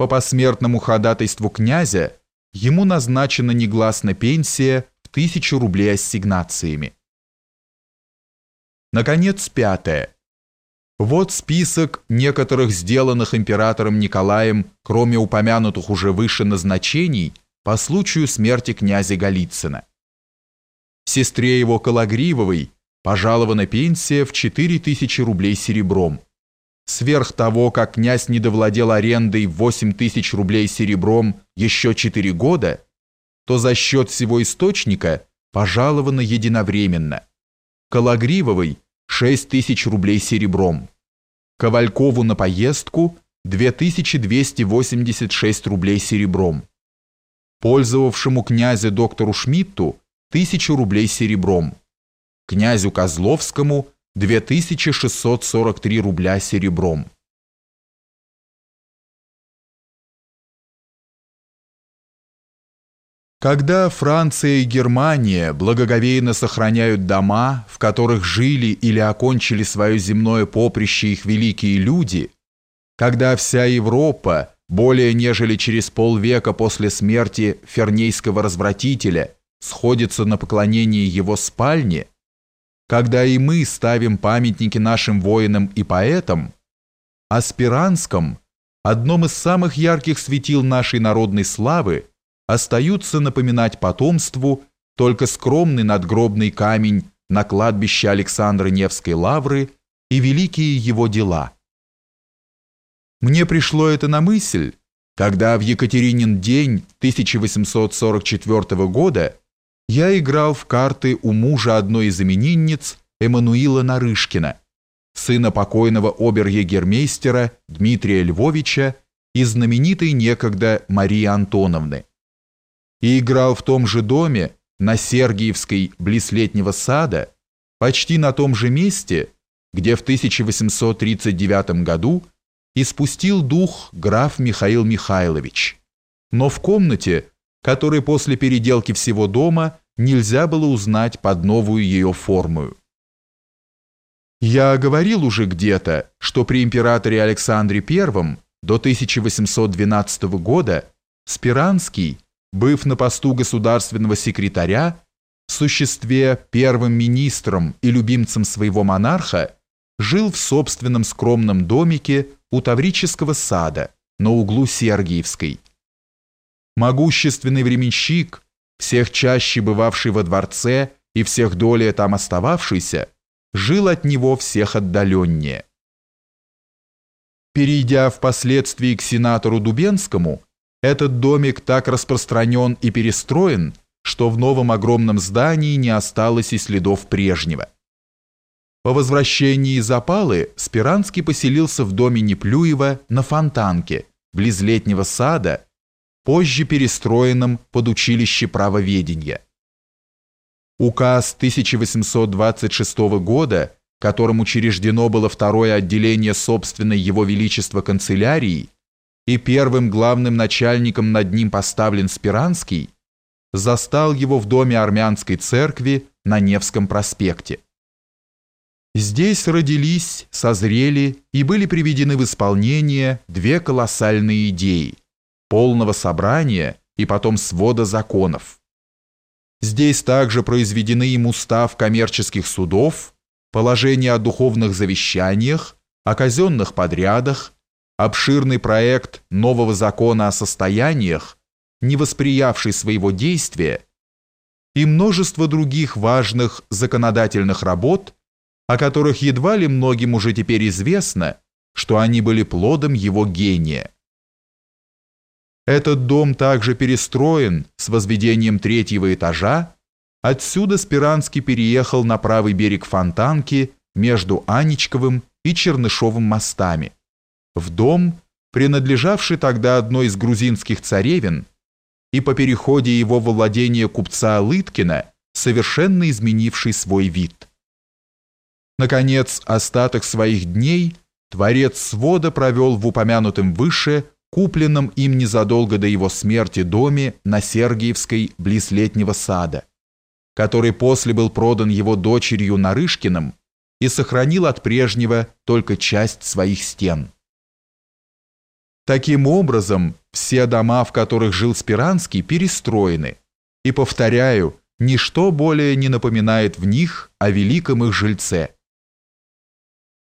по посмертному ходатайству князя ему назначена негласно пенсия в тысячу рублей ассигнациями. Наконец, пятое. Вот список некоторых сделанных императором Николаем, кроме упомянутых уже выше назначений, по случаю смерти князя Голицына. Сестре его Калагривовой пожалована пенсия в 4000 рублей серебром. Сверх того, как князь не довладел арендой в 8000 рублей серебром еще 4 года, то за счет всего источника пожаловано единовременно. Калагривовой – 6 тысяч рублей серебром. Ковалькову на поездку 2286 рублей серебром. Пользовавшему князя доктору Шмидту 1000 рублей серебром. Князю Козловскому 2643 рубля серебром. Когда Франция и Германия благоговейно сохраняют дома, в которых жили или окончили свое земное поприще их великие люди, когда вся Европа, более нежели через полвека после смерти фернейского развратителя, сходится на поклонение его спальне, когда и мы ставим памятники нашим воинам и поэтам, о Спиранском, одном из самых ярких светил нашей народной славы, остаются напоминать потомству только скромный надгробный камень на кладбище Александра Невской лавры и великие его дела. Мне пришло это на мысль, когда в Екатеринин день 1844 года я играл в карты у мужа одной из именинниц Эммануила Нарышкина, сына покойного обер-егермейстера Дмитрия Львовича и знаменитой некогда Марии Антоновны. И играл в том же доме на Сергиевской близ летнего сада, почти на том же месте, где в 1839 году испустил дух граф Михаил Михайлович, но в комнате, которой после переделки всего дома нельзя было узнать под новую ее форму. Я говорил уже где-то, что при императоре Александре I до 1812 года Спиранский – быв на посту государственного секретаря, в существе первым министром и любимцем своего монарха, жил в собственном скромном домике у Таврического сада на углу Сергиевской. Могущественный временщик, всех чаще бывавший во дворце и всех долее там остававшийся, жил от него всех отдаленнее. Перейдя впоследствии к сенатору Дубенскому, этот домик так распространен и перестроен, что в новом огромном здании не осталось и следов прежнего. По возвращении из Опалы Спиранский поселился в доме Неплюева на Фонтанке, близ летнего сада, позже перестроенном под училище правоведения. Указ 1826 года, которым учреждено было второе отделение собственной Его Величества канцелярии, и первым главным начальником над ним поставлен Спиранский, застал его в доме армянской церкви на Невском проспекте. Здесь родились, созрели и были приведены в исполнение две колоссальные идеи – полного собрания и потом свода законов. Здесь также произведены им устав коммерческих судов, положение о духовных завещаниях, о казенных подрядах, обширный проект нового закона о состояниях, не восприявший своего действия, и множество других важных законодательных работ, о которых едва ли многим уже теперь известно, что они были плодом его гения. Этот дом также перестроен с возведением третьего этажа, отсюда Спиранский переехал на правый берег Фонтанки между Анечковым и Чернышовым мостами в дом, принадлежавший тогда одной из грузинских царевин, и по переходе его владения купца Лыткина, совершенно изменивший свой вид. Наконец, остаток своих дней творец свода провел в упомянутом выше, купленном им незадолго до его смерти доме на Сергиевской близ летнего сада, который после был продан его дочерью Нарышкиным и сохранил от прежнего только часть своих стен. Таким образом, все дома, в которых жил Спиранский, перестроены. И, повторяю, ничто более не напоминает в них о великом их жильце –